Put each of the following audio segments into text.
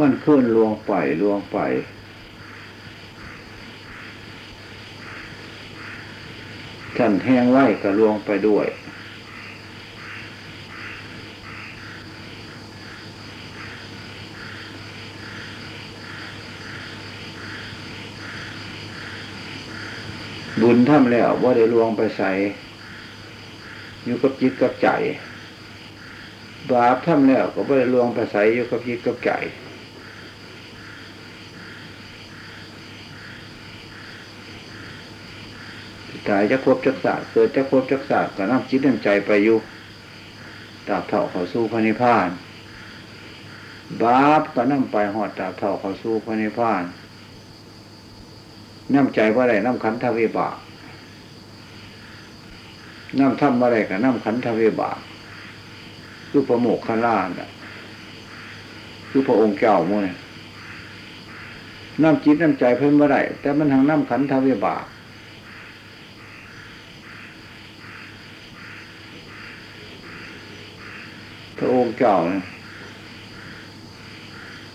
มันขึ้นลวงไปลวงไปท่านแห้งไหวก็ลวงไปด้วย บุญทำแล้วว่าได้ลวงไปใส่อยู่กับจิตกับใจบาปทำแล้วก็ว่ได้ลวงไปใส่อยู่กับจิตกับใจ ตายจะครบจักศาสตร์เกิดจะครบจักศาสตร์ก็น้ำจิตน้ำใจไปอยู่ตราบเท่าเขาสู้พระนิพพาน บาปก็น้ำไปหอดตราบเท่าเขาสู้พระนิพพานน้ำใจว่าไรน้ำขันทวิบากน้ำทำว่าไรกับน้ำขันทวิบากคือพระโมกขลานคือพระองค์เจ้าโมเนี่ยน้ำจิตน้ำใจเพิ่มว่าไรแต่มันทางน้ำขันทวิบาก พระองค์เจ้าเนี่ย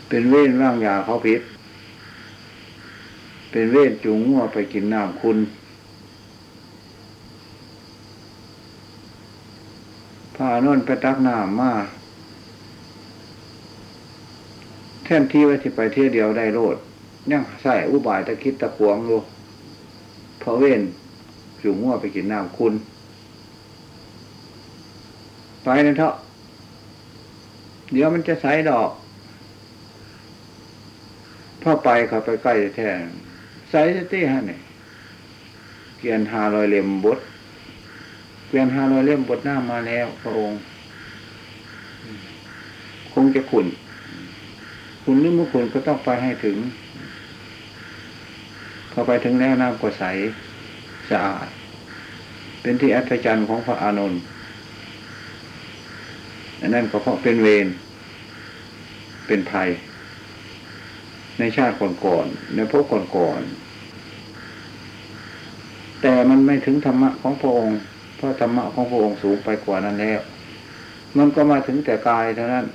เป็นเว้นร่างยาเขาพิษ เป็นเว้นจูงงัวไปกินน้ำคุณพานนไปตักน้ำมาแท่นที่ไว้ที่ไปเที่ยวเดียวได้โลดยังใส่อุบายตะคิดตะขวงอยู่พอเว้นจูงงัวไปกินน้ำคุณ ไปนั่นเถอะ เดี๋ยวมันจะใสดอกพอไปเขาไปใกล้แท้ใสจะตี้ฮะเนี่ยเกียนหาลอยเล่มบดเกียนหาลอยเล่มบดหน้ามาแล้ว พระองค์ คงจะขุนคุณหรือมื่อคุณก็ต้องไปให้ถึง พอไปถึงแล้วน้ำก็ใสสะอาด เป็นที่อัศจรรย์ของพระอานนท์ อันนั้นก็เพราะเป็นเวรเป็นภัย ในชาติก่อนๆในพวกก่อนๆแต่มันไม่ถึงธรรมะของพระองค์เพราะธรรมะของพระองค์สูงไปกว่านั้นแล้ว มันก็มาถึงแต่กายเท่านั้น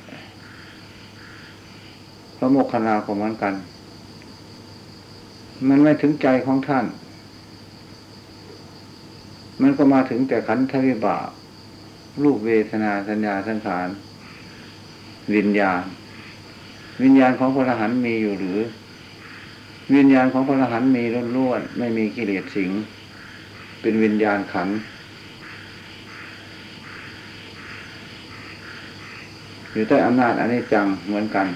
พระโมคคัลลาของมันกัน มันไม่ถึงใจของท่าน มันก็มาถึงแต่ขันธวิบาก รูปเวทนาสัญญาสังขารวิญญาณ วิญญาณของพระอรหันต์มีอยู่หรือ วิญญาณของพระอรหันต์มีล้วนๆไม่มีกิเลสสิง เป็นวิญญาณขันอยู่ใต้อำนาจอันนี้จังเหมือนกัน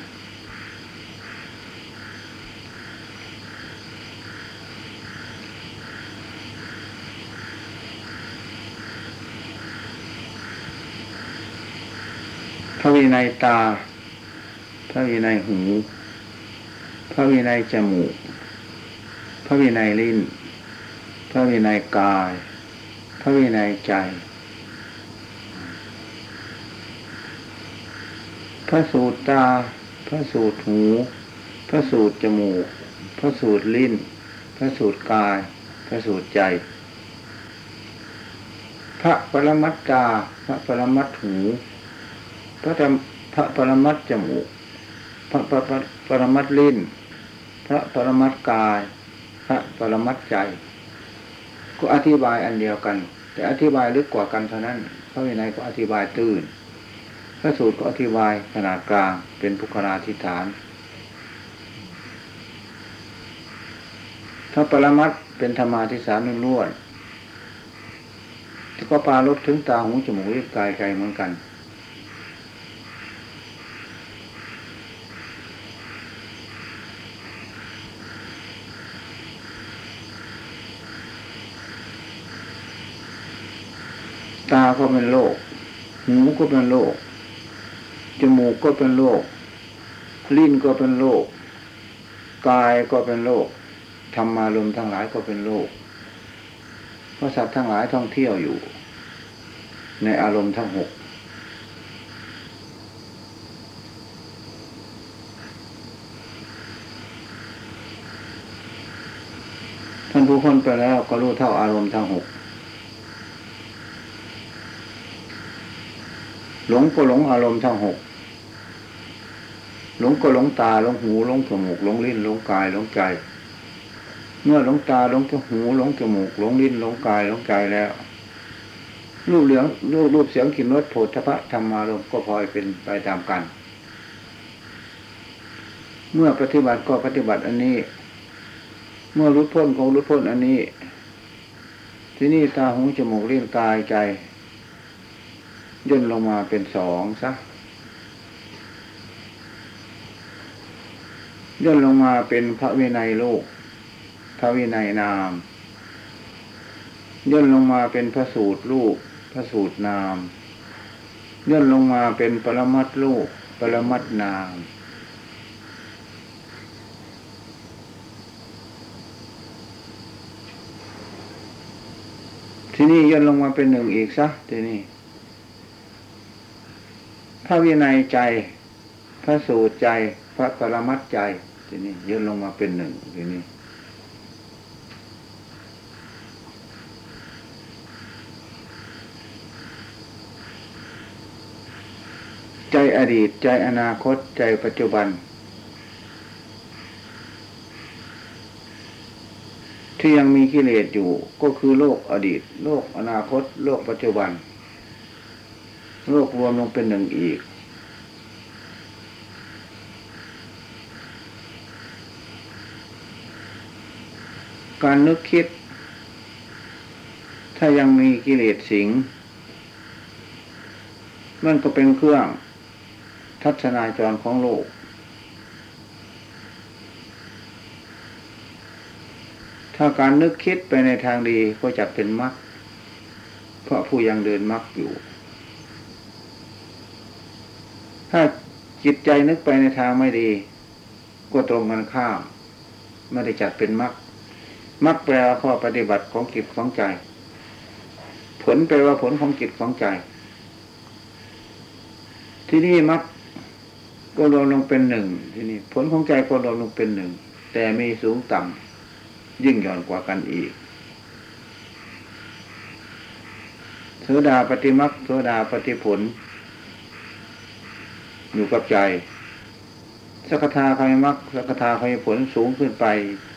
พระวินัยตา พระวินัยหู พระวินัยจมูก พระวินัยลิ้น พระวินัยกาย พระวินัยใจ พระสูตรตา พระสูตรหู พระสูตรจมูก พระสูตรลิ้น พระสูตรกาย พระสูตรใจ พระปรมัตตา พระปรมัตหู พระธรรมพระปรมัตจมูก พระปรปรมัตลิ้น พระปรมัตกาย พระปรมัตใจ ก็อธิบายอันเดียวกัน แต่อธิบายลึกกว่ากันเท่านั้นพระวินัยก็อธิบายตื้นพระสูตรก็อธิบายขนาดกลางเป็นภุคลาธิฐานถ้าปรมัตเป็นธรรมาทิสารล้วนก็ปาลดถึงตาหูจมูกลิ้นกายใจเหมือนกัน ตาก็เป็นโรคหูก็เป็นโรคจมูกก็เป็นโรคลิ้นก็เป็นโรคกายก็เป็นโรคธรรมารมทั้งหลายก็เป็นโรคเพราะสัตว์ทั้งหลายท่องเที่ยวอยู่ ในอารมณ์ทั้งหกท่านผู้คนไปแล้วก็รู้เท่าอารมณ์ทั้งหก หลงก็หลงอารมณ์ทั้งหกหลงก็หลงตาหลงหูหลงจมูกหลงลิ้นหลงกายหลงใจ เมื่อหลงตาหลงจหูหลงจมูกหลงลิ้นหลงกายหลงใจแล้วรูปเหลืองรูปรูปเสียงกลิ่นรสโผฏฐะธรรมารมก็พลอยเป็นไปตามกัน เมื่อปฏิบัติก็ปฏิบัติอันนี้ เมื่อรุดพ้นก็รุดพ้นอันนี้ ที่นี่ตาหูจมูกลิ้นกายใจ ย่นลงมาเป็นสองซะย่นลงมาเป็นพระวินัยโลก พระวินัยนาม ย่นลงมาเป็นพระสูตรลูก พระสูตรนาม ย่นลงมาเป็นปรมัตลูก ปรมัตนามที่นี่ย่นลงมาเป็นหนึ่งอีกซะที่นี้พ ระวินัยใจ พระสูตรใจ พระปรมัตใจ ทีนี้ย่นลงมาเป็นหนึ่งทีนี้ใจอดีตใจอนาคตใจปัจจุบัน ที่ยังมีกิเลสอยู่ก็คือโลกอดีต โลกอนาคต โลกปัจจุบัน โลกรวมลงเป็นหนึ่งอีก การนึกคิด ถ้ายังมีกิเลสสิง มันก็เป็นเครื่องทัศนาจรของโลก ถ้าการนึกคิดไปในทางดีก็จะเป็นมรรค เพราะผู้ยังเดินมรรคอยู่ ถ้า จิตใจนึกไปในทางไม่ดี ก็ตรงกันข้าม ไม่ได้จัดเป็นมรรคมรรคแปลว่าข้อปฏิบัติของจิตของใจ ผลแปลว่าผลของจิตของใจ ที่นี่มรรคก็รวมลงเป็นหนึ่งที่นี่ผลของใจก็รวมลงเป็นหนึ่งแต่มีสูงต่ำยิ่งหย่อนกว่ากันอีกโสดาปฏิมักโสดาปฏิผล อยู่กับใจสักทาคายมักสักทาคายผลสูงขึ้นไป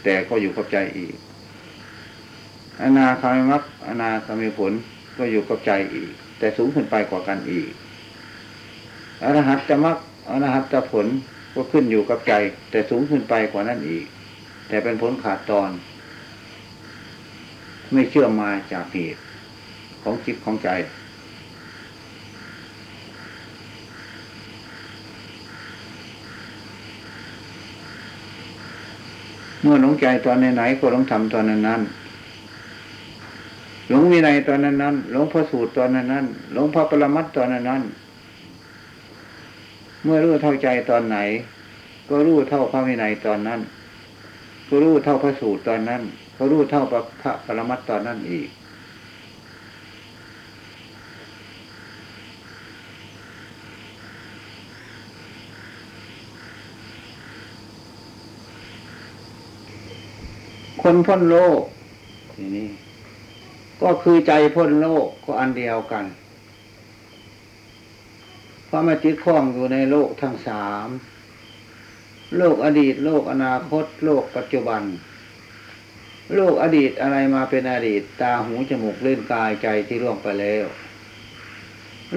แต่ก็อยู่กับใจอีก อนาคายมักอนาคายผลก็อยู่กับใจอีก แต่สูงขึ้นไปกว่ากันอีกอรหัตจะมักอรหัตผลก็ขึ้นอยู่กับใจ แต่สูงขึ้นไปกว่านั้นอีก แต่เป็นผลขาดตอน ไม่เชื่อมมาจากเหตุของจิตของใจ เมื่อหลงใจตอนไหนๆก็หลงทำตอนนั้นๆหลงวินัยตอนนั้นๆหลงพระสูตรตอนนั้นๆหลงพระปรมัตตอนนั้นๆเมื่อรู้เท่าใจตอนไหน ก็รู้เท่าพระวินัยตอนนั้น ก็รู้เท่าพระสูตรตอนนั้น ก็รู้เท่าพระพระปรมัตตอนนั้นอีก คนพ้นโลกทีนี้ ก็คือใจพ้นโลกก็อันเดียวกันราะมาติดข้องอยู่ในโลกทั้งสามโลกอดีต โลกอนาคต โลกปัจจุบัน โลกอดีตอะไรมาเป็นอดีต ตาหูจมูกเล่นกายใจที่ล่วงไปแล้ว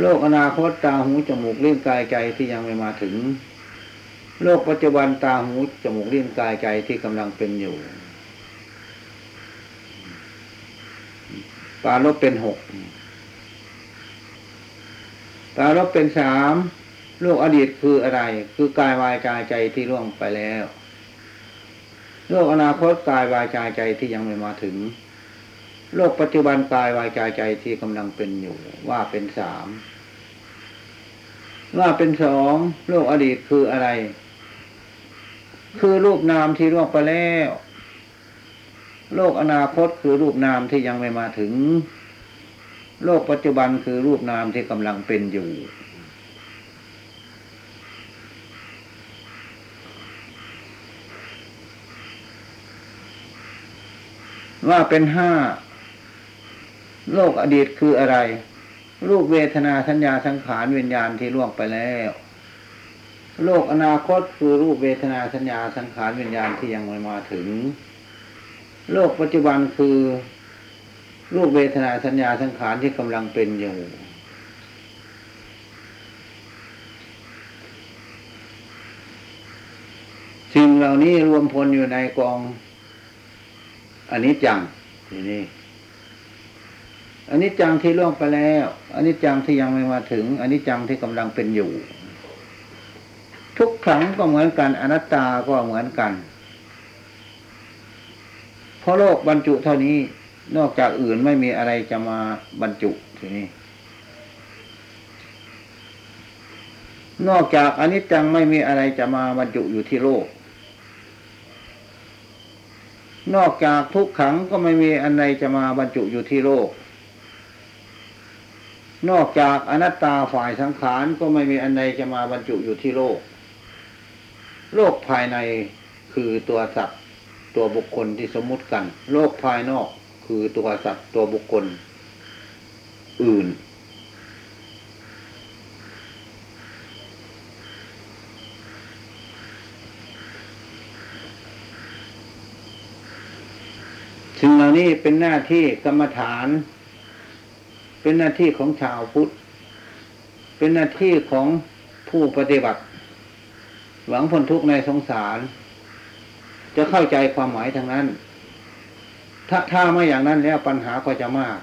โลกอนาคตตาหูจมูกเล่นกายใจที่ยังไม่มาถึง โลกปัจจุบันตาหูจมูกเล่นกายใจที่กำลังเป็นอยู่ ปาลบเป็นหกตาลบเป็นสามโลกอดีตคืออะไร คือกายวายใจใจที่ล่วงไปแล้วโลกอนาคตกายวายใจใจที่ยังไม่มาถึง โลกปัจจุบันกายวายใจใจที่กำลังเป็นอยู่ ว่าเป็นสามว่าเป็นสองโลกอดีตคืออะไร คือรูปนามที่ล่วงไปแล้ว โลกอนาคตคือรูปนามที่ยังไม่มาถึง โลกปัจจุบันคือรูปนามที่กำลังเป็นอยู่ว่าเป็นห้าโลกอดีตคืออะไร รูปเวทนาสัญญาสังขารวิญญาณที่ล่วงไปแล้ว โลกอนาคตคือรูปเวทนาสัญญาสังขารวิญญาณที่ยังไม่มาถึง โลกปัจจุบันคือรูปเวทนาสัญญาสังขารที่กำลังเป็นอยู่สิ่งเหล่านี้รวมพลอยู่ในกองอันนี้จังทีนี้อันนี้จังที่ล่วงไปแล้วอันนี้จังที่ยังไม่มาถึงอันนี้จังที่กำลังเป็นอยู่ ทุกครั้งก็เหมือนกันอนัตตาก็เหมือนกัน เพราะโลกบรรจุเท่านี้ นอกจากอื่นไม่มีอะไรจะมาบรรจุทีนี้ นอกจากอนิจจังไม่มีอะไรจะมาบรรจุอยู่ที่โลก นอกจากทุกขังก็ไม่มีอันใดจะมาบรรจุอยู่ที่โลก นอกจากอนัตตาฝ่ายสังขารก็ไม่มีอันใดจะมาบรรจุอยู่ที่โลก โลกภายในคือตัวสัตว์ ตัวบุคคลที่สมมุติกัน โลกภายนอกคือตัวสัตว์ตัวบุคคล อื่น สิ่งเหล่านี้เป็นหน้าที่กรรมฐาน เป็นหน้าที่ของชาวพุทธ เป็นหน้าที่ของผู้ปฏิบัติ หวังพ้นทุกข์ในสงสาร จะเข้าใจความหมายทางนั้น ถ้าถ้าไม่อย่างนั้นแล้วปัญหาก็จะมาก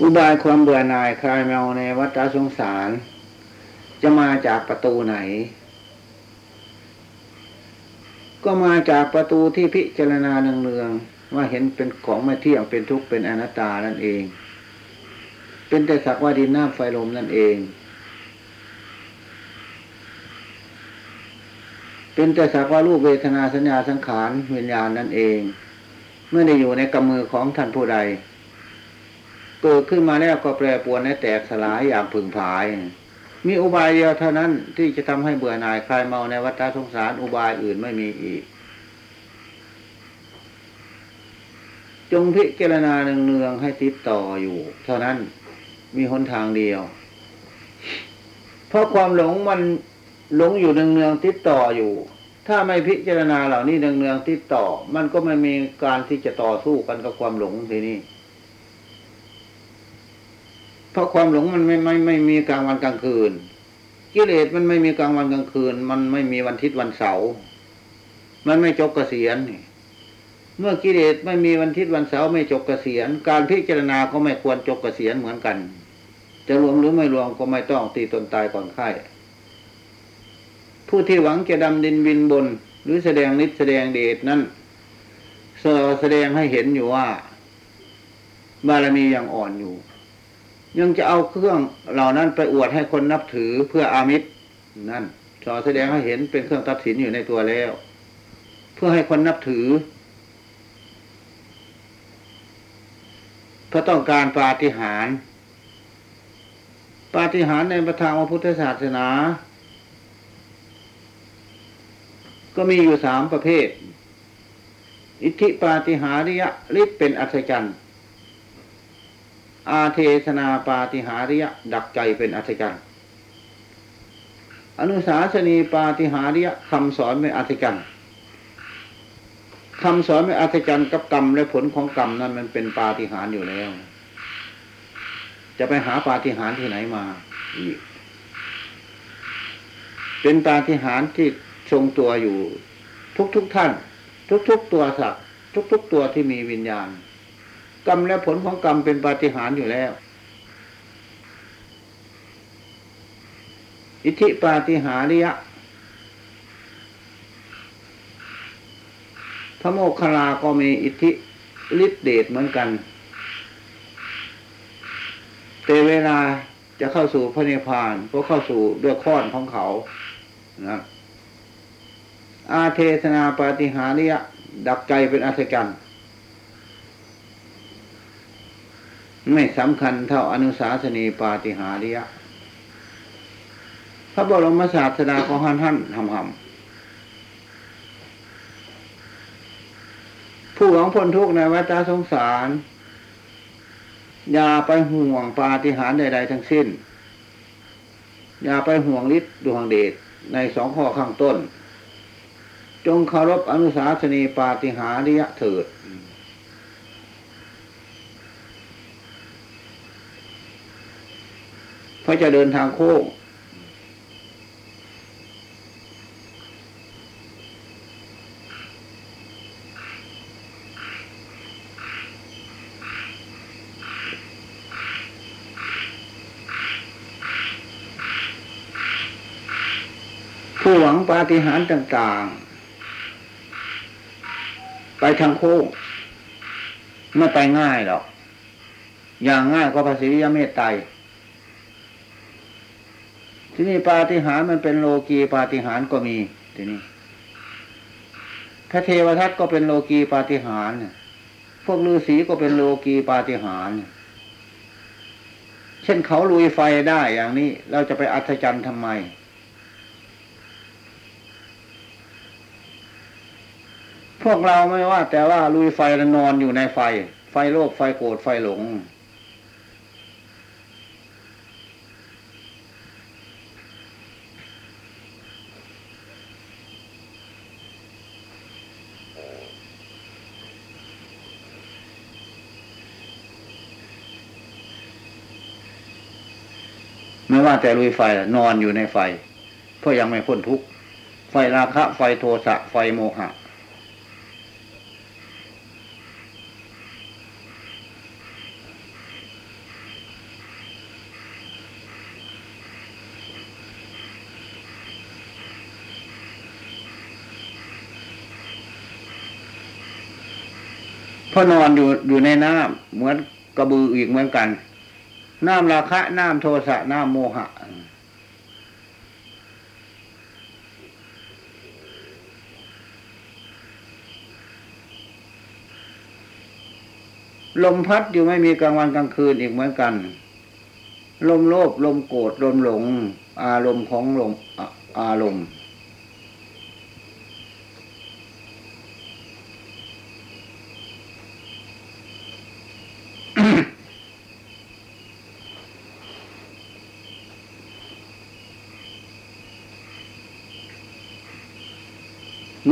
อุบายความเบื่อหน่ายคลายเมาในวัฏสงสาร จะมาจากประตูไหน ก็มาจากประตูที่พิจารณาเนืองๆว่าเห็นเป็นของไม่เที่ยงเป็นทุกข์เป็นอนัตตานั่นเอง เป็นแต่สักว่าดินน้ำไฟลมนั่นเอง เป็นแต่สักว่ารูปเวทนาสัญญาสังขารวิญญาณนั่นเอง เมื่อได้อยู่ในกำมือของท่านผู้ใด เกิดขึ้นมาแล้วก็แปรปรวนให้แตกสลายอย่างผึ่งผาย มีอุบายเดียวเท่านั้นที่จะทำให้เบื่อหน่ายคลายเมาในวัฏสงสารอุบายอื่นไม่มีอีก จงพิจารณาเนืองๆให้ติดต่ออยู่ เท่านั้นมีหนทางเดียว เพราะความหลงมันหลงอยู่เนืองๆติดต่ออยู่ ถ้าไม่พิจารณาเหล่านี้เนืองๆติดต่อ มันก็ไม่มีการที่จะต่อสู้กันกับความหลงทีนี้ เพราะความหลงมันไม่ไม่ไม่มีกลางวันกลางคืนกิเลสมันไม่มีกลางวันกลางคืน มันไม่มีวันทิศวันเสาร์มันไม่จบเกษียณเมื่อกิเลสไม่มีวันทิศวันเสาร์ไม่จบเกษียณการพิจารณาก็ไม่ควรจบเกษียณเหมือนกัน จะรวมหรือไม่รวมก็ไม่ต้องตีตนตายก่อนไข้ผู้ที่หวังจะดำดินบินบน หรือแสดงฤทธิ์แสดงเดชนั้นแสดงให้เห็นอยู่ว่า บารมียังอ่อนอยู่ ยังจะเอาเครื่องเหล่านั้นไปอวดให้คนนับถือเพื่ออามิตรนั่นสอแสดงให้เห็นเป็นเครื่องตัดสินอยู่ในตัวแล้ว เพื่อให้คนนับถือเพื่อต้องการปาฏิหาริย์ปาฏิหาริย์ในประทางพระพุทธศาสนา ก็มีอยู่สามประเภท อิทธิปาฏิหาริยะฤทธิ์เป็นอัศจรรย์ อาเทศนาปาติหาริยะ ดักใจเป็นอัศจรรย์อนุสาสนีปาติหาริยะคำสอนไม่อัศจรรย์คำสอนไม่อัศจรรย์กับกรรมและผลของกรรมนั้นมันเป็นปาฏิหาริย์อยู่แล้ว จะไปหาปาฏิหาริย์ที่ไหนมาอีกเป็นปาฏิหาริย์ที่ทรงตัวอยู่ ทุกๆทท่าน ทุกๆตัวสัตว์ทุกๆตัวที่มีวิญญาณ กรรมและผลของกรรมเป็นปาฏิหาริย์อยู่แล้ว อิทธิปาฏิหาริยะ พระโมคคัลลาก็มีอิทธิฤทธิเดชเหมือนกัน แต่เวลาจะเข้าสู่พระนิพพานก็เข้าสู่ด้วยข้อนของเขานะอาเทศนาปาฏิหาริยะ ดักใจเป็นอัศจรรย์ ไม่สำคัญเท่าอนุสาสนีปาติหาริยะ พระบรมศาสดาของท่านท่านทำทำผู้หวังพ้นทุกข์ในวัฏสงสาร อย่าไปห่วงปาฏิหาริย์ใด ๆ ทั้งสิ้น อย่าไปห่วงฤทธิ์ดวงเดชในสองข้อข้างต้น จงเคารพอนุสาสนีปาฏิหาริยะเถิด เพราะจะเดินทางโค้งผู้หวังปาฏิหาริย์ต่าง ๆ ไปทางโค้งไม่ไปง่ายหรอก อย่างง่ายก็ภาษียเมตไตร ที่นี่ปาฏิหาริย์มันเป็นโลกีปาฏิหาริย์ก็มีทีนี้พระเทวทัตก็เป็นโลกีปาฏิหาริย์พวกฤาษีก็เป็นโลกีปาฏิหาริย์เช่นเขาลุยไฟได้อย่างนี้ เราจะไปอัศจรรย์ทำไม พวกเราไม่ว่า แต่ว่าลุยไฟแล้วนอนอยู่ในไฟ ไฟโลภไฟโกรธไฟหลง ไม่ว่าแต่ลุยไฟนอนอยู่ในไฟ เพราะยังไม่พ้นทุกข์ไฟราคะ ไฟโทสะไฟโมหะเพราะนอนอยู่อยู่ในน้ำเหมือนกระบืออีกเหมือนกัน น้ำราคะ น้ำโทสะ น้ำโมหะ ลมพัดอยู่ไม่มีกลางวันกลางคืนอีกเหมือนกัน ลมโลภลมโกรธลมหลง อารมณ์ของลมออารมณ์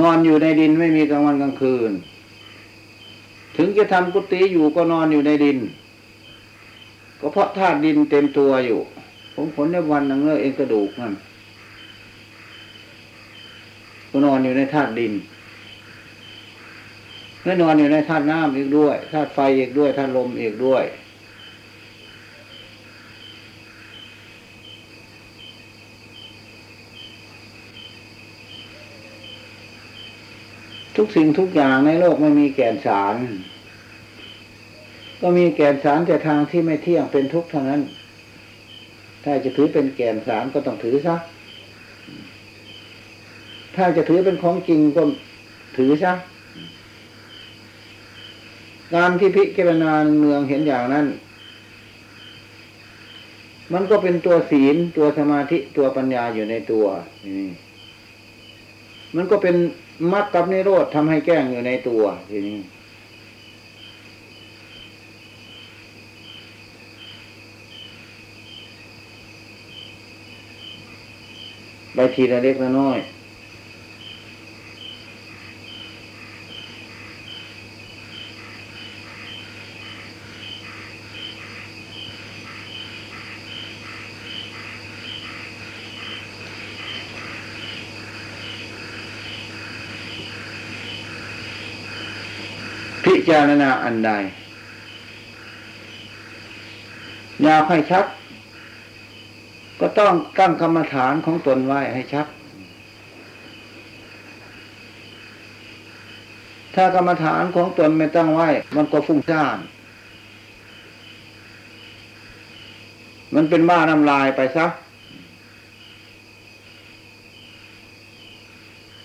นอนอยู่ในดินไม่มีกลางวันกลางคืน ถึงจะทำกุฏิอยู่ก็นอนอยู่ในดิน ก็เพราะธาตุดินเต็มตัวอยู่ ผมผลในวันนังเนื้อเองกระดูกนั่นก็นอนอยู่ในธาตุดินและนอนอยู่ในธาตุน้ำอีกด้วยธาตุไฟอีกด้วยธาตุลมอีกด้วย ทุกสิ่งทุกอย่างในโลกไม่มีแก่นสาร ก็มีแก่นสารแต่ทางที่ไม่เที่ยงเป็นทุกข์เท่านั้น ถ้าจะถือเป็นแก่นสารก็ต้องถือซะถ้าจะถือเป็นของจริงก็ถือซะการที่พิจารณาเนืองเห็นอย่างนั้น มันก็เป็นตัวศีลตัวสมาธิตัวปัญญาอยู่ในตัวนี่มันก็เป็น มรรคกับนิโรธทำให้แก้งอยู่ในตัวทีนี้ ไปทีละเล็กละน้อย จารณาอันใดอยากให้ชัด ก็ต้องตั้งกรรมฐานของตนไว้ให้ชัด ถ้ากรรมฐานของตนไม่ตั้งไว้ มันก็ฟุ้งซ่านมันเป็นบ้าน้ำลายไปซะ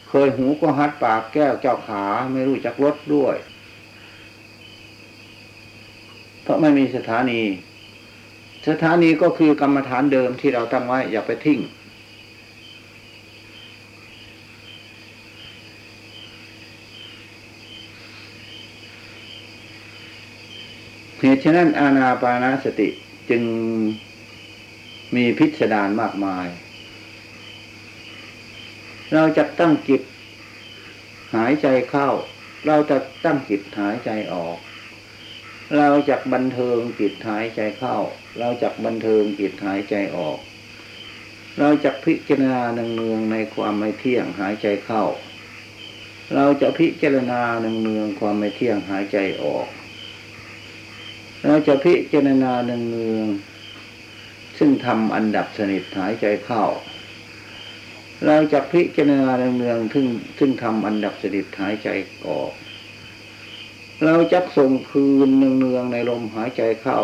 เคยหูก็ฮัดปากแก้วเจ้าขาไม่รู้จักรสด้วย เพราะไม่มีสถานี สถานีก็คือกรรมฐานเดิมที่เราตั้งไว้อย่าไปทิ้งเหตุฉะนั้นอาณาปานาสติจึงมีพิสดารมากมาย เราจะตั้งจิตหายใจเข้า เราจะตั้งจิตหายใจออก เราจะบันเทิงจิตหายใจเข้า เราจะบันเทิงจิตหายใจออก เราจะพิจารณาเนืองในความไม่เที่ยงหายใจเข้า เราจะพิจารณาเนืองความไม่เที่ยงหายใจออก เราจะพิจารณาเนืองซึ่งทำอันดับสนิทหายใจเข้า เราจะพิจารณาเนืองๆซึ่งซึ่งทำอันดับสนิทหายใจออก เราจะส่งคืนเนืองๆในลมหายใจเข้า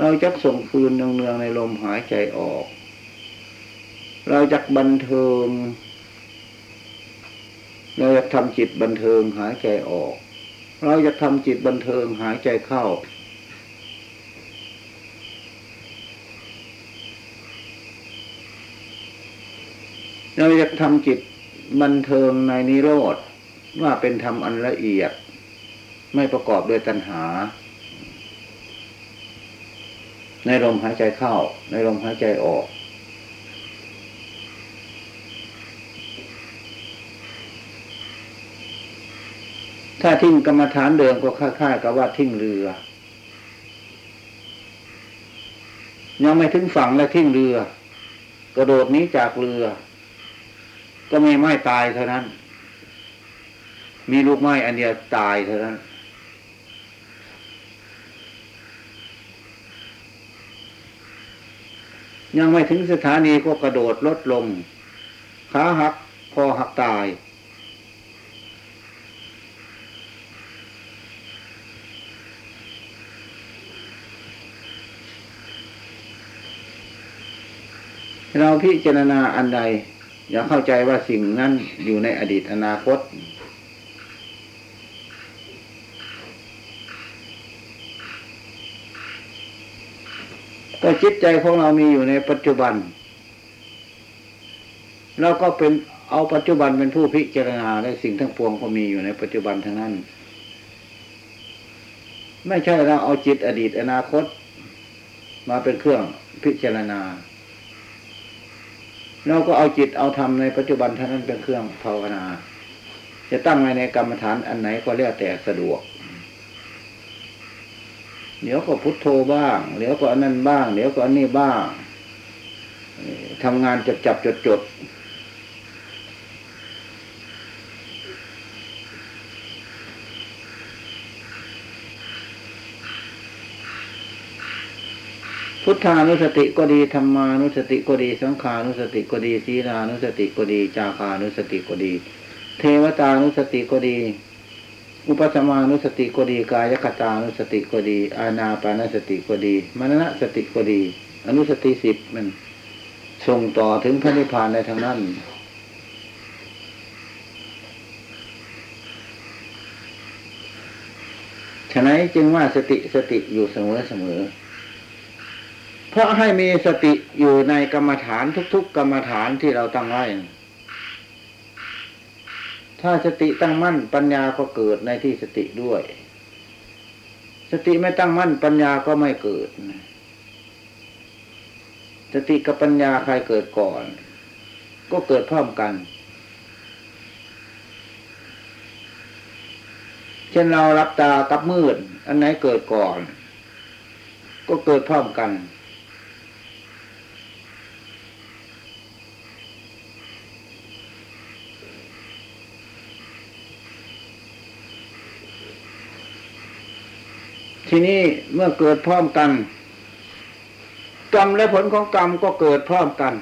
เราจะส่งคืนเนืองๆในลมหายใจออก เราจะบันเทิง เราจะทำจิตบันเทิงหายใจออก เราจะทำจิตบันเทิงหายใจเข้าเราจะทำจิตบันเทิงในนิโรธว่าเป็นธรรมอันละเอียด ไม่ประกอบด้วยตัณหา ในลมหายใจเข้า ในลมหายใจออก ถ้าทิ้งกรรมฐานเดิมก็ค่ายๆกับว่าทิ้งเรือ ยังไม่ถึงฝั่งและทิ้งเรือ กระโดดนี้จากเรือ ก็ไมีไม้ตายเท่านั้น มีลูกไม้อันเดียวตายเท่านั้น ยังไม่ถึงสถานีก็กระโดดลดลง ขาหักคอหักตาย เราพิจารณาอันใด อย่าเข้าใจว่าสิ่งนั้นอยู่ในอดีตอนาคต็จิตใจของเรามีอยู่ในปัจจุบันเราก็เป็นเอาปัจจุบันเป็นผู้พิจารณาและสิ่งทั้งปวงก็มีอยู่ในปัจจุบันทั้งนั้น ไม่ใช่เราเอาจิตอดีตอนาคต มาเป็นเครื่องพิจารณา เราก็เอาจิตเอาธรรมในปัจจุบันท่านั้นเป็นเครื่องภาวนา จะตั้งไว้ในกรรมฐานอันไหนก็แล้วแต่สะดวก เดี๋ยวก็พุทโธบ้าง เดี๋ยวก็อันนั้นบ้าง เดี๋ยวก็อันนี้บ้างทำงานจับจับจดจดพุทธานุสติก็ดีธรรมานุสติก็ดี สังขานุสติก็ดี ศีลานุสติก็ดี จาคานุสติก็ดี เทวตานุสติก็ดี อุปสมานุสติก็ดีกายคตานุสติก็ดี อาณาปานสติก็ดีมรณสติก็ดี อนุสติสิบมันส่งต่อถึงพระนิพพานในทางนั้นฉะนั้นจึงว่าสติสติอยู่เสมอเสมอ เพราะให้มีสติอยู่ในกรรมฐานทุก ๆ กรรมฐานที่เราตั้งไว้ ถ้าสติตั้งมั่นปัญญาก็เกิดในที่สติด้วย สติไม่ตั้งมั่นปัญญาก็ไม่เกิด สติกับปัญญาใครเกิดก่อน ก็เกิดพร้อมกัน เช่นเรารับตากับมืด อันไหนเกิดก่อน ก็เกิดพร้อมกัน ทีนี้เมื่อเกิดพร้อมกัน กรรมและผลของกรรมก็เกิดพร้อมกัน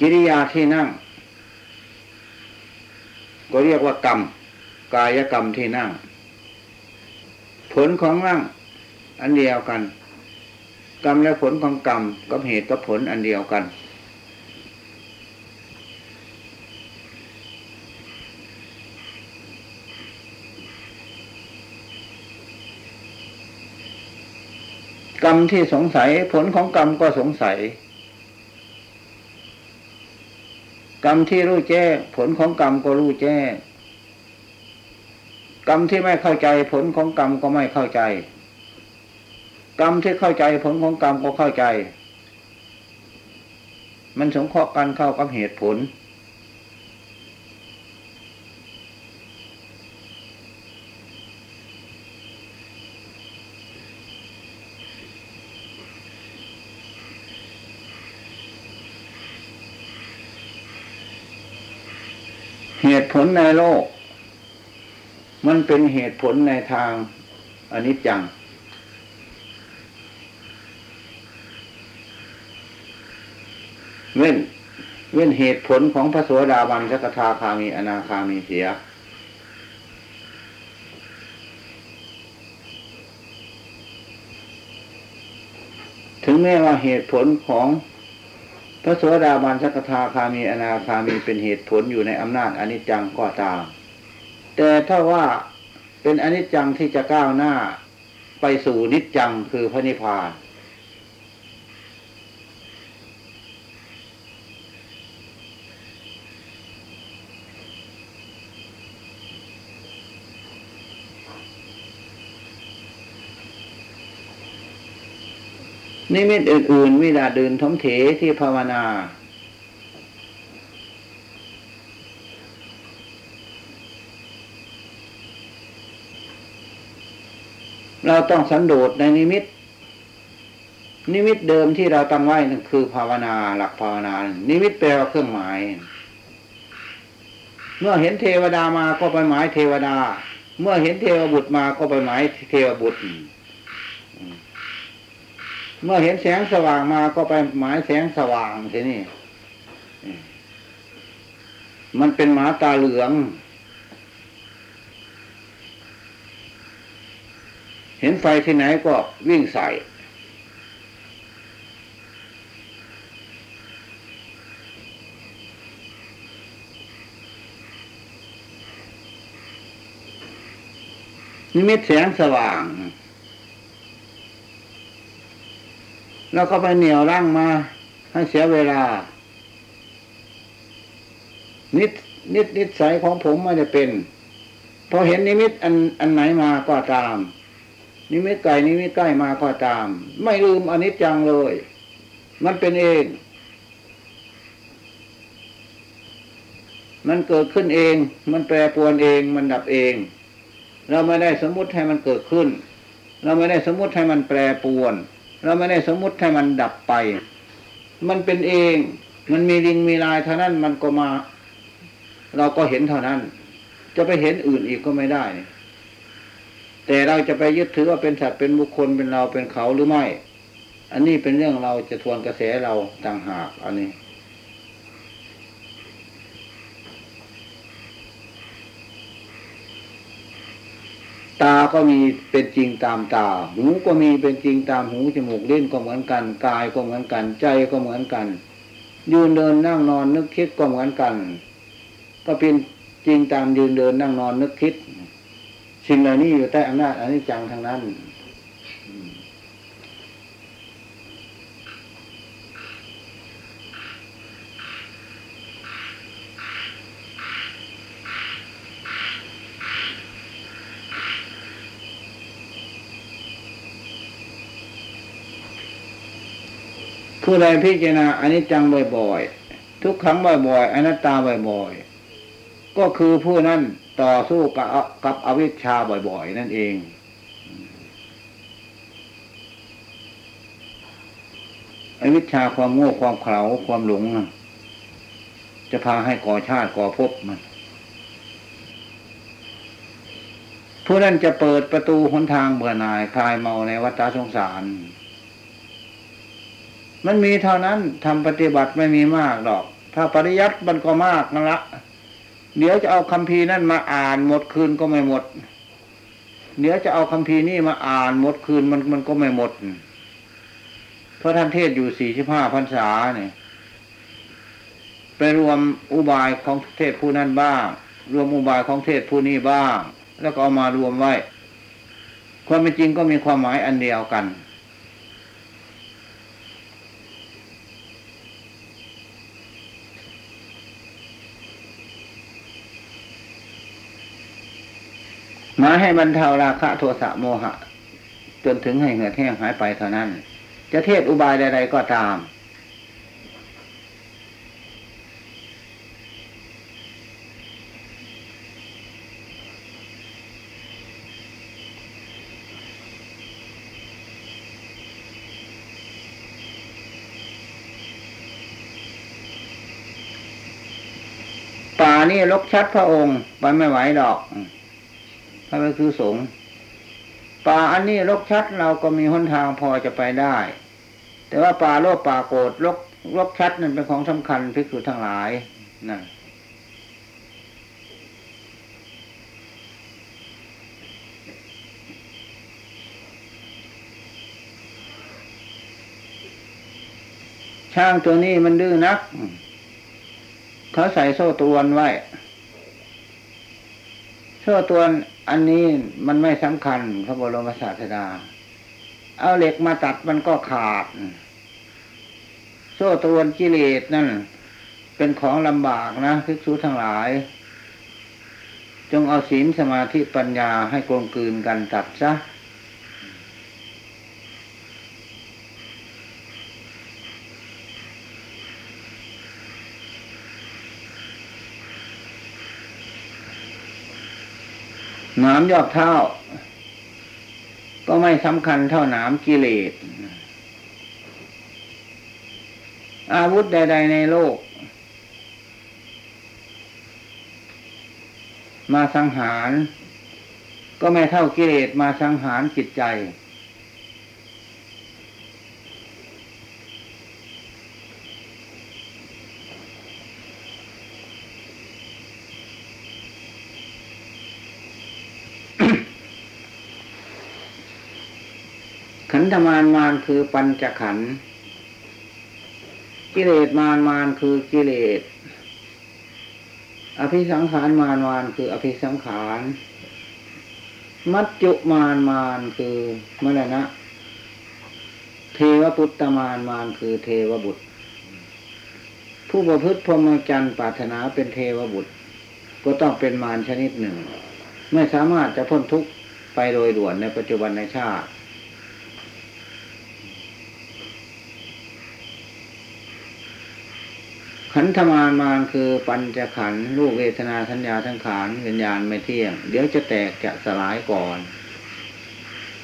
กิริยาที่นั่ง ก็เรียกว่ากรรม กายกรรมที่นั่ง ผลของนั่ง อันเดียวกัน กรรมและผลของกรรมกับเหตุกับผลอันเดียวกัน กรรมที่สงสัยผลของกรรมก็สงสัย กรรมที่รู้แจ้งผลของกรรมก็รู้แจ้งกรรมที่ไม่เข้าใจผลของกรรมก็ไม่เข้าใจ กรรมที่เข้าใจผลของกรรมก็เข้าใจ มันสงเคราะห์กันเข้ากับเหตุผล ตุผลในโลก มันเป็นเหตุผลในทางอนิจจัง เว้นเว้นเหตุผลของพระโสดาบันสกทาคามีอนาคามีเสีย ถึงแม้ว่าเหตุผลของ พระโสดาบันสักทาคามีอนาคามีเป็นเหตุผลอยู่ในอำนาจอนิจจังก็ตาม แต่ถ้าว่าเป็นอนิจจังที่จะก้าวหน้าไปสู่นิจจังคือพระนิพพาน นิมิตอื่นๆวิดาเดินทมเถที่ภาวนา เราต้องสันโดษในนิมิต นิมิตเดิมที่เราตั้งไว้นั่นคือภาวนาหลักภาวนา นิมิตแปลว่าเครื่องหมาย เมื่อเห็นเทวดามาก็ไปหมายเทวดา เมื่อเห็นเทวบุตรมาก็ไปหมายเทวบุตร เมื่อเห็นแสงสว่างมาก็ไปหมายแสงสว่างทีนี่ มันเป็นหมาตาเหลือง เห็นไฟที่ไหนก็วิ่งใส่นิมิตแสงสว่าง แล้วก็ไปเหนี่ยวร่างมา ให้เสียเวลา นิดนิดนิสัยของผมไม่ได้เป็น พอเห็นนิมิตอันอันไหนมาก็ตาม นิมิตไก่นิมิตใกล้มาก็ตาม ไม่ลืมอนิจจังเลย มันเป็นเอง มันเกิดขึ้นเอง มันแปรปรวนเอง มันดับเอง เราไม่ได้สมมุติให้มันเกิดขึ้น เราไม่ได้สมมุติให้มันแปรปรวน เราไม่ได้สมมุติให้มันดับไป มันเป็นเอง มันมีลิงมีลายเท่านั้นมันก็มา เราก็เห็นเท่านั้น จะไปเห็นอื่นอีกก็ไม่ได้ แต่เราจะไปยึดถือว่าเป็นสัตว์เป็นบุคคลเป็นเราเป็นเขาหรือไม่ อันนี้เป็นเรื่องเราจะทวนกระแสเราต่างหากอันนี้ ตาก็มีเป็นจริงตามตา หูก็มีเป็นจริงตามหู จมูกเล่นก็เหมือนกัน กายก็เหมือนกัน ใจก็เหมือนกัน ยืนเดินนั่งนอนนึกคิดก็เหมือนกัน ก็เป็นจริงตามยืนเดินนั่งนอนนึกคิด สิ่งเหล่านี้อยู่ใต้อำนาจอนิจจังทั้งนั้น ผู้ใดพิจารณาอนิจจังบ่อยๆทุกครั้งบ่อยๆอนัตตาบ่อยๆก็คือผู้นั้นต่อสู้กับกับอวิชชาบ่อยๆ นั่นเองอวิชชาความโง่ความเขลาความหลงจะพาให้ก่อชาติก่อภพมัน ผู้นั้นจะเปิดประตูหนทางเบื่อหน่ายคลายเมาในวัฏสงสาร มันมีเท่านั้นทำปฏิบัติไม่มีมากหรอก ถ้าปริยัติมันก็มากนั่นละ เดี๋ยวจะเอาคำพีนั่นมาอ่านหมดคืนก็ไม่หมด เดี๋ยวจะเอาคำพีนี่มาอ่านหมดคืนมันมันก็ไม่หมด เพราะท่านเทศอยู่สี่สิบห้าพรรษาเนี่ยไปรวมอุบายของเทศผู้นั้นบ้าง รวมอุบายของเทศผู้นี้บ้าง แล้วก็เอามารวมไว้ ความเป็นจริงก็มีความหมายอันเดียวกัน มาให้บรรเทาราคะโทสะโมหะ จนถึงให้เหือดแห้งหายไปเท่านั้น จะเทศอุบายใดๆก็ตาม ป่านี่ลกชัดพระองค์ไปไม่ไหวดอก พระไปคือสงป่าอันนี้ลกชัดเราก็มีหนทางพอจะไปได้ แต่ว่าป่าโลกป่าโกรธลกลกชัดนั่นเป็นของสำคัญพิสูจทั้งหลายนั่นช่างตัวนี้มันดื้อนัก เขาใส่โซ่ตรวนไว้ โซ่ตรวน อันนี้มันไม่สำคัญพระบรมศาสดา เอาเหล็กมาตัดมันก็ขาด โซ่ตรวนกิเลสนั่น เป็นของลำบากนะภิกษุทั้งหลาย จงเอาศีลสมาธิปัญญาให้กลมกลืนกันตัดซะ หนามยอกเท้า ก็ไม่สำคัญเท่าหนามกิเลส อาวุธใด ๆ ในโลก มาสังหาร ก็ไม่เท่ากิเลสมาสังหารจิตใจ ธมารมารคือปัญจขันธ์กิเลสมารมารคือกิเลส อภิสังขารมารมารคืออภิสังขาร มัจจุมารมารคือมรณะ เทวปุตตมารมารคือเทวบุตร ผู้ประพฤติพรหมจรรย์ปรารถนาเป็นเทวบุตร ก็ต้องเป็นมารชนิดหนึ่ง ไม่สามารถจะพ้นทุกข์ไปโดยด่วนในปัจจุบันในชาติ ขันธมารมารคือปัญจขันธ์รูปเวทนาสัญญาทั้งขานวิญญาณไม่เที่ยง เดี๋ยวจะแตกจะสลายก่อน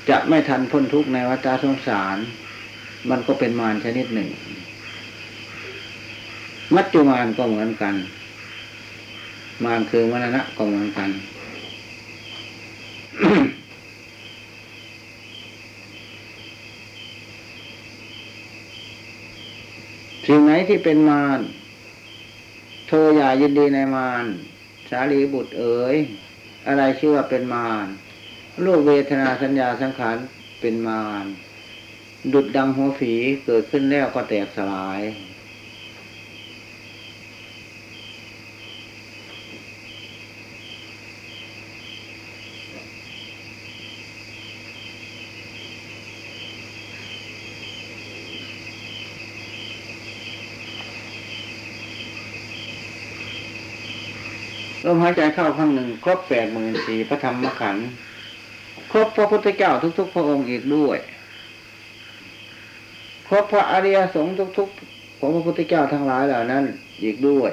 จะไม่ทันพ้นทุกข์ในวัฏสงสาร มันก็เป็นมารชนิดหนึ่ง มัจจุมารก็เหมือนกัน มารคือมรณะก็เหมือนกันสิ่งไหนที่เป็นมาร เธออย่ายินดีในมารสารีบุตรเอ๋ยอะไรชื่อว่าเป็นมารรูปเวทนาสัญญาสังขารเป็นมารดุดดังหัวฝีเกิดขึ้นแล้วก็แตกสลาย ลมหายใจเข้าครั้งหนึ่งครบแปดหมื่นสี่พระธรรมขันธ์ครบพระพุทธเจ้าทุก ๆ พระองค์อีกด้วย ครบพระอริยสงฆ์ทุก ๆ ของพระพุทธเจ้าทั้งหลายเหล่านั้น อีกด้วย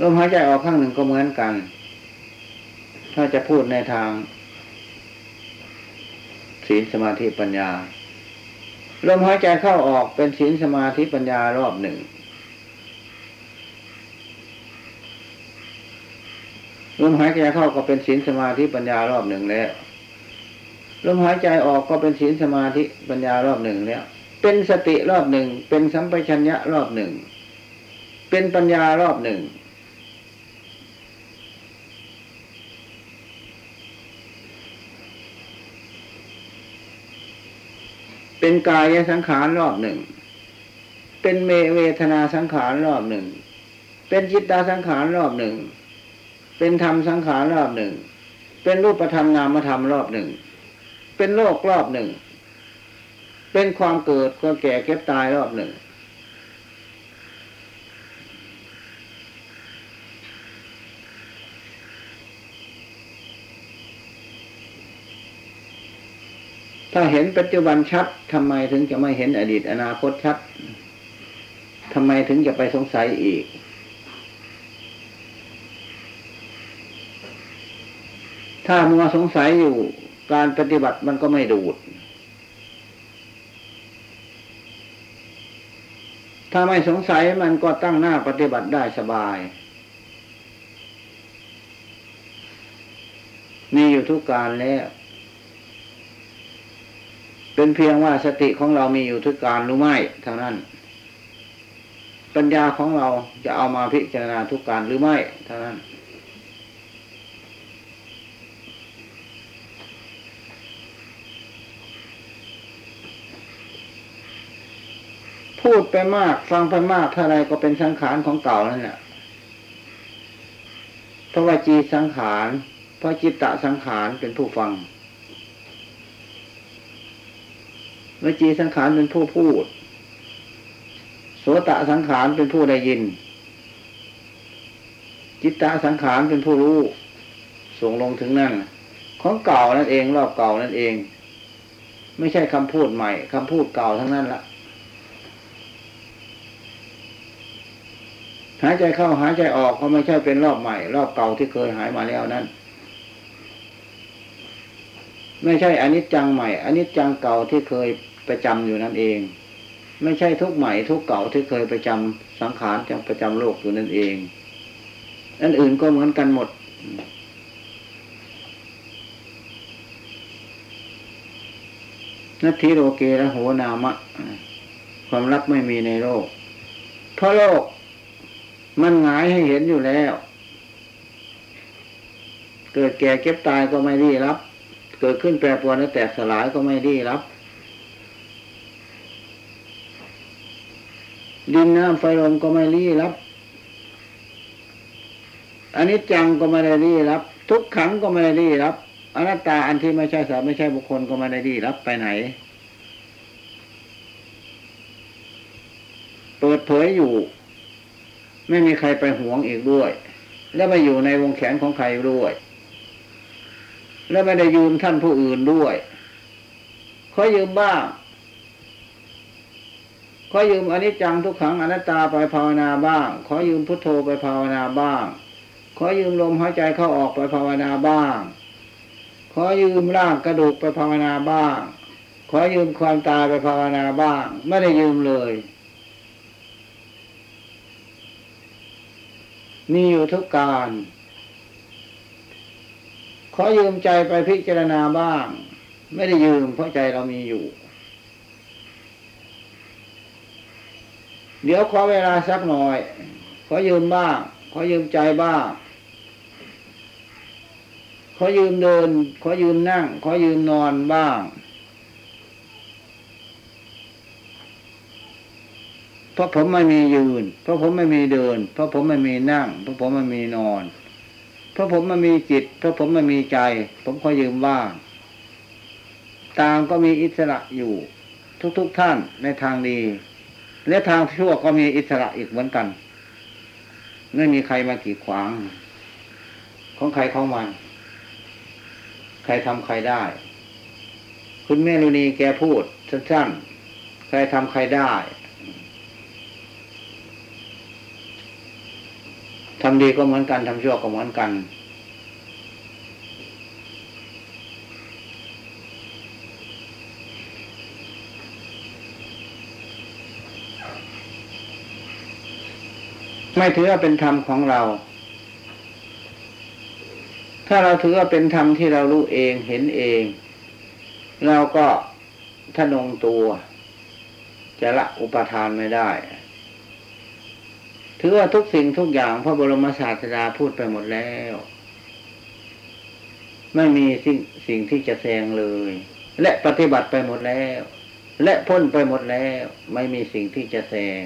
ลมหายใจออกข้างหนึ่งก็เหมือนกัน ถ้าจะพูดในทางศีลสมาธิปัญญา ลมหายใจเข้าออกเป็นศีลสมาธิปัญญารอบหนึ่ง ลมหายใจเข้าก็เป็นศีลสมาธิปัญญารอบหนึ่งแล้ว ลมหายใจออกก็เป็นศีลสมาธิปัญญารอบหนึ่งแล้ว เป็นสติรอบหนึ่ง เป็นสัมปชัญญะรอบหนึ่ง เป็นปัญญารอบหนึ่ง เป็นกายสังขารรอบหนึ่ง เป็นเมเวทนาสังขารรอบหนึ่ง เป็นจิตตาสังขารรอบหนึ่ง เป็นธรรมสังขารรอบหนึ่ง เป็นรูปธรรมนามธรรมรอบหนึ่ง เป็นโลกรอบหนึ่ง เป็นความเกิดความแก่เก็บตายรอบหนึ่ง ถ้าเห็นปัจจุบันชัดทำไมถึงจะไม่เห็นอดีตอนาคตชัดทำไมถึงจะไปสงสัยอีก ถ้ามัวสงสัยอยู่การปฏิบัติมันก็ไม่ดูด ถ้าไม่สงสัยมันก็ตั้งหน้าปฏิบัติได้สบาย มีอยู่ทุกการแล้ว เป็นเพียงว่าสติของเรามีอยู่ทุกการรู้ไม่เท่านั้น ปัญญาของเราจะเอามาพิจารณาทุกการหรือไม่เท่านั้นพูดไปมากฟังไปมากเท่าไรก็เป็นสังขารของเก่านั่นแหละเพราะว่าจีสังขาร เพราะจิตตะสังขารเป็นผู้ฟัง วจีสังขารเป็นผู้พูด โสตะสังขารเป็นผู้ได้ยิน จิตตสังขารเป็นผู้รู้ส่งลงถึงนั่น ของเก่านั่นเองรอบเก่านั่นเอง ไม่ใช่คำพูดใหม่คำพูดเก่าทั้งนั้นละหายใจเข้าหายใจออกก็ไม่ใช่เป็นรอบใหม่ รอบเก่าที่เคยหายมาแล้วนั้นไม่ใช่อนิจจังใหม่อนิจจังเก่าที่เคย ประจำอยู่นั่นเอง ไม่ใช่ทุกใหม่ทุกเก่าที่เคยประจำสังขารจังประจำโลกอยู่นั่นเองอันอื่นก็เหมือนกันหมด นัตถิโลเกระโหนามะ ความรักไม่มีในโลก เพราะโลก มันหงายให้เห็นอยู่แล้ว เกิดแก่เก็บตายก็ไม่รีรับ เกิดขึ้นแปรปรวนและแตกสลายก็ไม่รีรับ ดินน้ำไฟลมก็ไม่รีรับอันนี้จังก็ไม่ได้รีรับ ทุกขังก็ไม่ได้รีรับอนัตตาอันที่ไม่ใช่สัตว์ไม่ใช่บุคคลก็ไม่ได้รีรับไปไหน เปิดเผยอยู่ ไม่มีใครไปหวงอีกด้วย และไม่อยู่ในวงแขนของใครด้วย และไม่ได้ยืมท่านผู้อื่นด้วยขอยืมบ้าง อยืมอนิจจังทุกขังอนัตตาไปภาวนาบ้าง ขอยืมพุทโธไปภาวนาบ้าง ขอยืมลมหายใจเข้าออกไปภาวนาบ้าง ขอยืมร่างกระดูกไปภาวนาบ้าง ขอยืมความตายไปภาวนาบ้าง ไม่ได้ยืมเลย มีอยู่ทุกการ ขอยืมใจไปพิจารณาบ้าง ไม่ได้ยืมเพราะใจเรามีอยู่ เดี๋ยวขอเวลาสักหน่อย ขอยืมบ้าง ขอยืมใจบ้าง ขอยืมเดิน ขอยืมนั่ง ขอยืมนอนบ้าง เพราะผมไม่มียืน เพราะผมไม่มีเดิน เพราะผมไม่มีนั่ง เพราะผมไม่มีนอน เพราะผมไม่มีจิต เพราะผมไม่มีใจ ผมขอยืมบ้าง ต่างก็มีอิสระอยู่ ทุกๆทท่านในทางดี และทางชั่วก็มีอิสระอีกเหมือนกัน ไม่มีใครมากีดขวาง ของใครของมัน ใครทำใครได้ คุณแม่ลุนีแกพูดสั้นๆ ใครทำใครได้ทำดีก็เหมือนกันทำชั่วก็เหมือนกัน ไม่ถือว่าเป็นธรรมของเรา ถ้าเราถือว่าเป็นธรรมที่เรารู้เองเห็นเอง เราก็ทนงตัว จะละอุปทานไม่ได้ ถือว่าทุกสิ่งทุกอย่างพระบรมศาสดาพูดไปหมดแล้ว ไม่มีสิ่งสิ่งที่จะแซงเลย และปฏิบัติไปหมดแล้ว และพ้นไปหมดแล้ว ไม่มีสิ่งที่จะแซง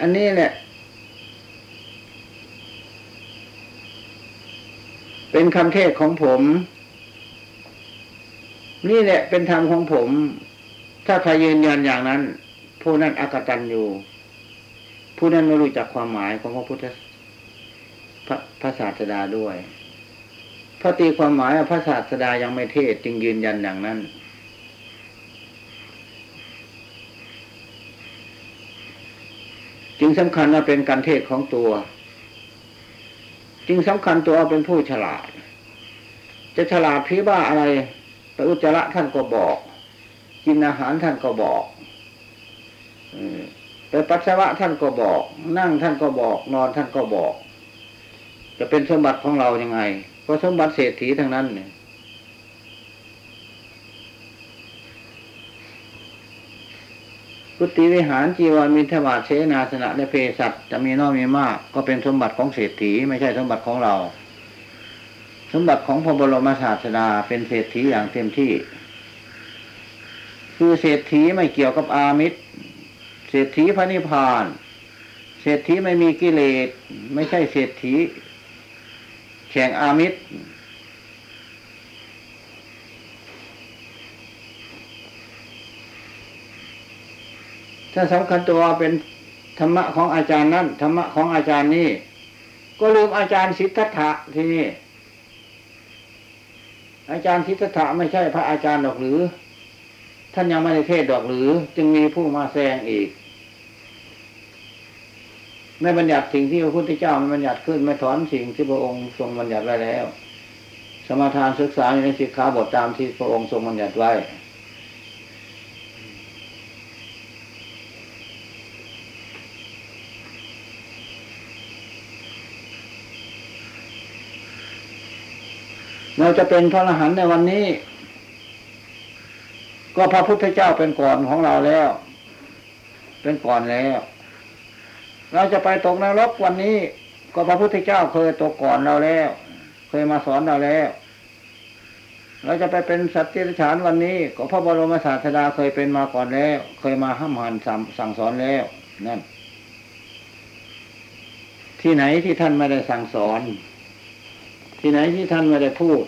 อันนี้แหละ เป็นคำเทศของผม นี่แหละเป็นธรรมของผม ถ้าใครยืนยันอย่างนั้น ผู้นั้นอากตันอยู่ ผู้นั้นไม่รู้จักความหมายของพระพุทธพระพระศาสดาด้วยพระตีความหมายพระศาสดายังไม่เทศจึงยืนยันอย่างนั้น จึงสำคัญว่าเป็นการเทศของตัว จึงสำคัญตัวเป็นผู้ฉลาด จะฉลาดพิบ้าอะไรไปอุจจาระท่านก็บอก กินอาหารท่านก็บอกไปปัสสาวะท่านก็บอก นั่งท่านก็บอก นอนท่านก็บอก จะเป็นสมบัติของเรายังไง ก็สมบัติเศรษฐีทั้งนั้นเนี่ย กุฏิวิหารจีวรมิทบาเชนาสนะและเพศัตจะมีน้อยมีมาก ก็เป็นสมบัติของเศรษฐีไม่ใช่สมบัติของเรา สมบัติของพระบรมศาสดาเป็นเศรษฐีอย่างเต็มที่ คือเศรษฐีไม่เกี่ยวกับอามิตร เศรษฐีพระนิพพาน เศรษฐีไม่มีกิเลสไม่ใช่เศรษฐีแข่งอามิตร ถ้าสำคัญตัวเป็นธรรมะของอาจารย์นั้นธรรมะของอาจารย์นี่ก็ลืมอาจารย์สิทธัตถะที่นี่อาจารย์สิทธัตถะไม่ใช่พระอาจารย์ดอกหรือ ท่านยังไม่ได้เทศดอกหรือ จึงมีผู้มาแซงอีกไม่บัญญัติสิ่งที่พระพุทธเจ้าไม่บัญญัติขึ้นไม่ถอนสิ่งที่พระองค์ทรงบัญญัติไว้แล้ว สมาทานศึกษาในสิกขาบทตามที่พระองค์ทรงบัญญัติไว้ เราจะเป็นพระอรหันต์ในวันนี้ ก็พระพุทธเจ้าเป็นก่อนของเราแล้ว เป็นก่อนแล้ว เราจะไปตกนรกวันนี้ ก็พระพุทธเจ้าเคยตกก่อนเราแล้ว เคยมาสอนเราแล้ว เราจะไปเป็นสัตว์ที่ฉานวันนี้ ก็พระบรมศาสดาเคยเป็นมาก่อนแล้ว เคยมาห้ามหันสั่งสอนแล้วนั่นที่ไหนที่ท่านไม่ได้สั่งสอน ที่ไหนที่ท่านไม่ได้พูด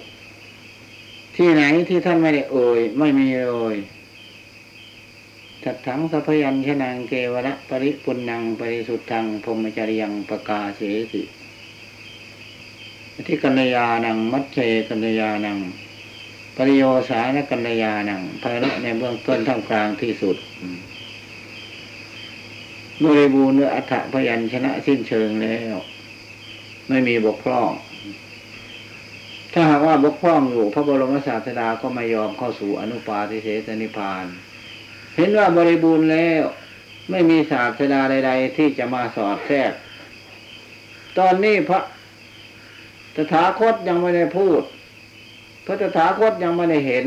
ที่ไหนที่ท่านไม่ได้เอ่ยไม่มีเลยทัดถังสัพยัญชนะเกวระปริปุนังปริสุทธังพรมจริยังประกาเสสิที่กัญญาณัง มัชเชกัญญาณังปริโยสานกัญญาณังภายละในเบื้องต้นท่ามกลางที่สุดบริบูรณ์ด้วยอัฏฐพยัญชนะสิ้นเชิงแล้ว ไม่มีบกพร่อง ถ้าหากว่าบกพร่องอยู่ พระบรมศาสดาก็ไม่ยอมเข้าสู่อนุปาทิเสสนิพาน เห็นว่าบริบูรณ์แล้วไม่มีศาสดาใด ๆ ที่จะมาสอดแทรก ตอนนี้พระตถาคตยังไม่ได้พูด พระตถาคตยังไม่ได้เห็น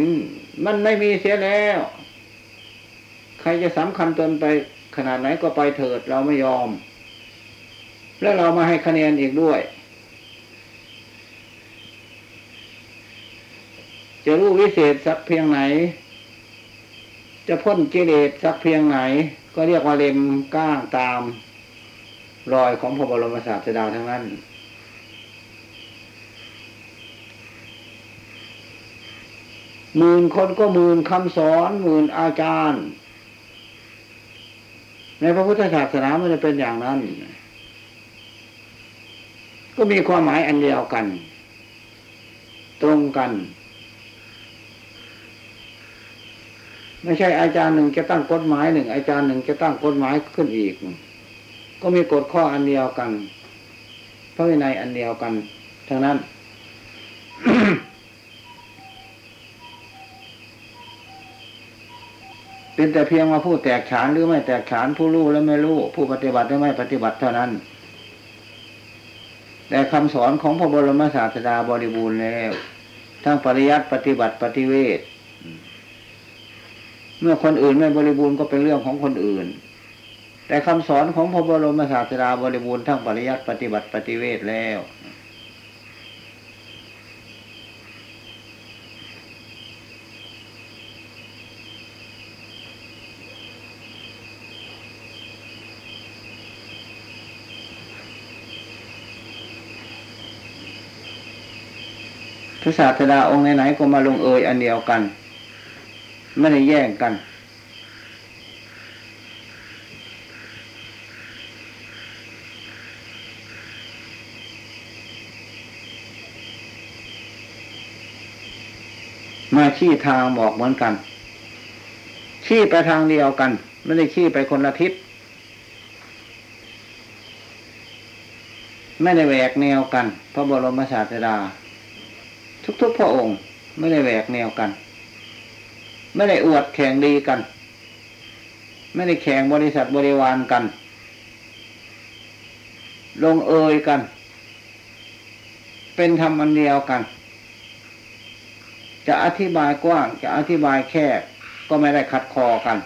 มันไม่มีเสียแล้ว ใครจะสำคัญตนไปขนาดไหนก็ไปเถิดเราไม่ยอม แล้วเรามาให้คะแนนอีกด้วย จะรู้วิเศษสักเพียงไหน จะพ้นกิเลสสักเพียงไหน ก็เรียกว่าเล็มก้างตามรอยของพระบรมศาสดาทั้งนั้นหมื่นคนก็หมื่นคำสอนหมื่นอาจารย์ ในพระพุทธศาสนามันจะเป็นอย่างนั้น ก็มีความหมายอันเดียวกัน ตรงกัน ไม่ใช่อาจารย์หนึ่งจะตั้งกฎหมายหนึ่งอาจารย์หนึ่งจะตั้งกฎหมายขึ้นอีก ก็มีกฎข้ออันเดียวกันพระวินัยอันเดียวกันทั้งนั้น เป็นแต่เพียงว่าผู้แตกฉานหรือไม่แตกฉานผู้รู้และไม่รู้ ผู้ปฏิบัติหรือไม่ปฏิบัติเท่านั้น แต่คำสอนของพระบรมศาสดาบริบูรณ์แล้วทั้งปริยัติปฏิบัติปฏิเวท เมื่อคนอื่นไม่บริบูรณ์ก็เป็นเรื่องของคนอื่น แต่คำสอนของพระบรมศาสดาบริบูรณ์ทั้งปริยัติปฏิบัติปฏิเวทแล้วพระศาสดาองค์ไหนๆก็มาลงเอยอันเดียวกัน ไม่ได้แย่งกัน มาชี้ทางบอกเหมือนกัน ชี้ไปทางเดียวกัน ไม่ได้ชี้ไปคนละทิศไม่ได้แหวกแนวกัน พระบรมศาสดา ทุกๆพระองค์ ไม่ได้แหวกแนวกัน ไม่ได้อวดแข่งดีกัน ไม่ได้แข่งบริษัทบริวารกัน ลงเอยกัน เป็นธรรมอันเดียวกัน จะอธิบายกว้างจะอธิบายแคบก็ไม่ได้ขัดคอกัน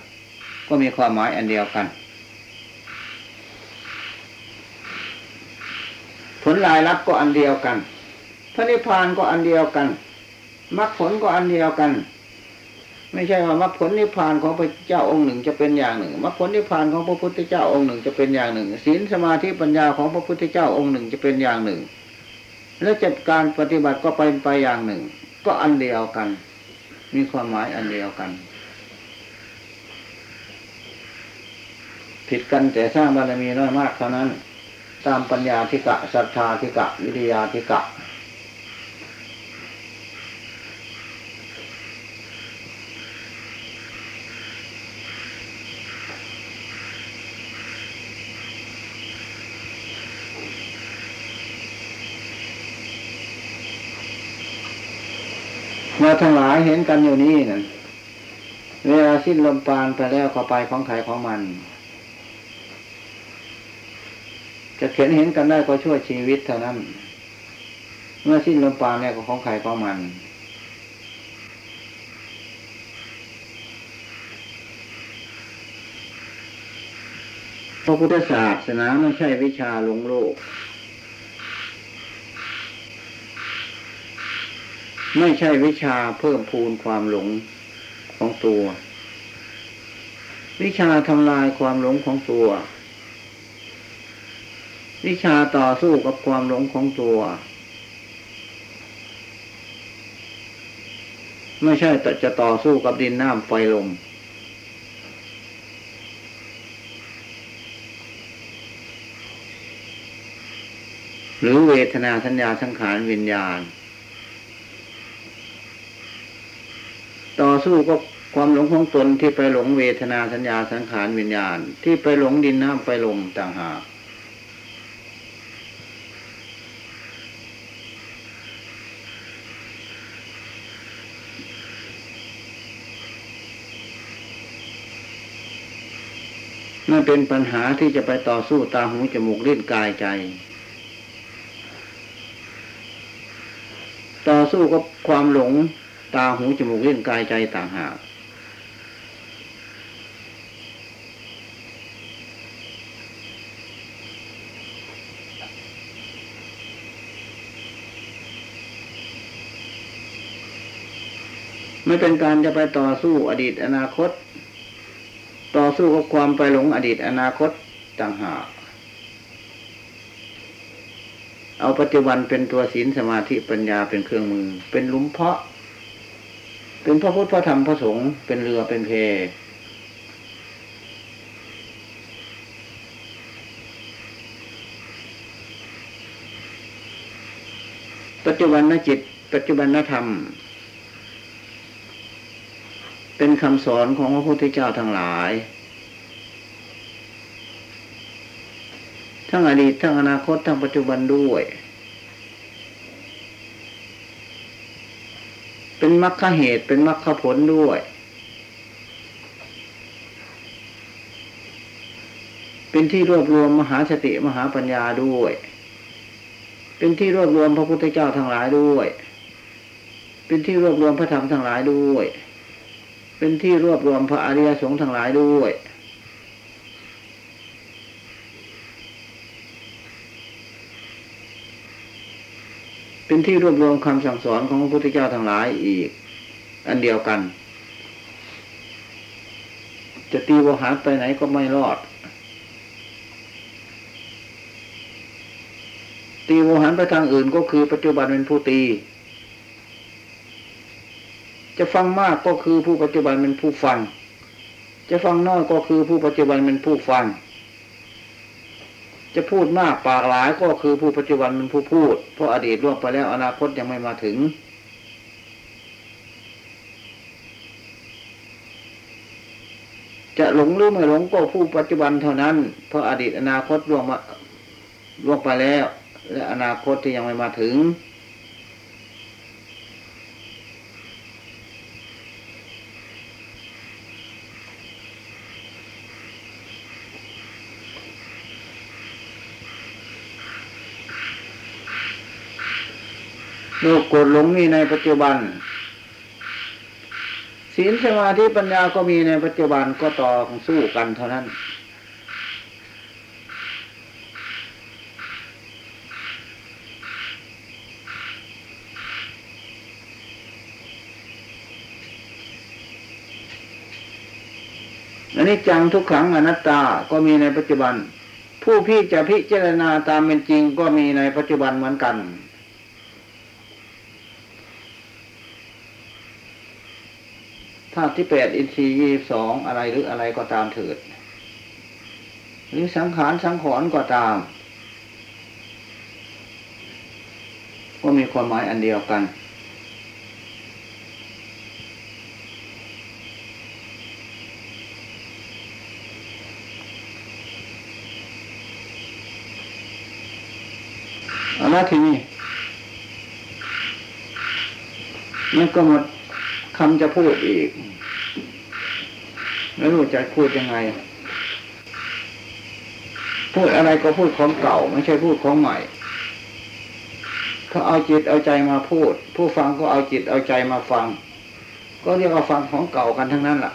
ก็มีความหมายอันเดียวกัน ผลลายลับก็อันเดียวกันพระนิพพานก็อันเดียวกันมรรคผลก็อันเดียวกัน ไม่ใช่ว่ามรรคผลนิพพานของพระเจ้าองค์หนึ่งจะเป็นอย่างหนึ่งมรรคผลนิพพานของพระพุทธเจ้าองค์หนึ่งจะเป็นอย่างหนึ่งศีลสมาธิปัญญาของพระพุทธเจ้าองค์หนึ่งจะเป็นอย่างหนึ่ง และจัดการปฏิบัติก็ไปไปอย่างหนึ่ง ก็อันเดียวกัน มีความหมายอันเดียวกัน ผิดกันแต่สร้างบารมีน้อยมากเท่านั้น ตามปัญญาธิกะศรัทธาธิกะ วิทยาธิกะ เราทั้งหลายเห็นกันอยู่นี่นั่นเวลาสิ้นลมปานไปแล้วก็ไปของใครของมัน จะเขียนเห็นกันได้ก็ช่วยชีวิตเท่านั้น เมื่อสิ้นลมปานแล้วก็ของใครของมันพระพุทธศาสนาไม่ใช่วิชาลงโลก ไม่ใช่วิชาเพิ่มพูนความหลงของตัว วิชาทำลายความหลงของตัว วิชาต่อสู้กับความหลงของตัว ไม่ใช่จะต่อสู้กับดินน้ำไฟลมหรือเวทนาสัญญาสังขารวิญญาณ ต่อ สู้ก็ความหลงของตนที่ไปหลงเวทนาสัญญาสังขารวิญญาณ ที่ไปหลงดินน้ำไฟลมต่างหากนั่นเป็นปัญหาที่จะไปต่อสู้ตาหูจมูกลิ้นกายใจ ต่อสู้กับความหลง ตาหูจมูกลิ้นกายใจต่างหากไม่เป็นการจะไปต่อสู้อดีตอนาคต ต่อสู้กับความไปหลงอดีตอนาคตต่างหากเอาปัจจุบันเป็นตัวศีลสมาธิปัญญาเป็นเครื่องมือ เป็นลุมเพาะ เป็นพระพุทธพระธรรมพระสงฆ์เป็นเรือเป็นเพ ปัจจุบันนจิต ปัจจุบันนธรรม เป็นคำสอนของพระพุทธเจ้าทั้งหลาย ทั้งอดีตทั้งอนาคตทั้งปัจจุบันด้วย เป็น มรรคเหตุเป็นมรรคผลด้วย เป็นที่รวบรวมมหาสติมหาปัญญาด้วย เป็นที่รวบรวมพระพุทธเจ้าทั้งหลายด้วย เป็นที่รวบรวมพระธรรมทั้งหลายด้วย เป็นที่รวบรวมพระอริยสงฆ์ทั้งหลายด้วย เป็นที่รวบรวมคำสั่งสอนของพระพุทธเจ้าทั้งหลายอีก อันเดียวกัน จะตีวหารไปไหนก็ไม่รอด ตีวหารไปทางอื่นก็คือปัจจุบันเป็นผู้ตี จะฟังมากก็คือผู้ปัจจุบันเป็นผู้ฟัง จะฟังน้อยก็คือผู้ปัจจุบันเป็นผู้ฟัง จะพูดมากปากหลายก็คือผู้ปัจจุบันเป็นผู้พูด เพราะอดีตล่วงไปแล้วอนาคตยังไม่มาถึง จะหลงหรือไม่หลงก็ผู้ปัจจุบันเท่านั้น เพราะอดีตอนาคตล่วงมาล่วงไปแล้ว และอนาคตที่ยังไม่มาถึง ลกโกรธหลงมีในปัจจุบัน ศีลสมาธิปัญญาก็มีในปัจจุบันก็ต่อสู้กันเท่านั้น อันนี้จังทุกขังอนัตตาก็มีในปัจจุบัน ผู้พี่จะพิจารณาตามเป็นจริงก็มีในปัจจุบันเหมือนกัน ธาตุที่แปดอินทรีย์ยี่สองอะไรหรืออะไรก็ตามเถิด หรือสังขารสังขรณ์ก็ตาม ก็มีความหมายอันเดียวกัน เอาละทีนี้มันก็หมด คำจะพูดอีกไม่รู้จะพูดยังไง พูดอะไรก็พูดของเก่า ไม่ใช่พูดของใหม่เขาเอาจิตเอาใจมาพูด ผู้ฟังก็เอาจิตเอาใจมาฟัง ก็เรียกว่าฟังของเก่ากันทั้งนั้นแหละ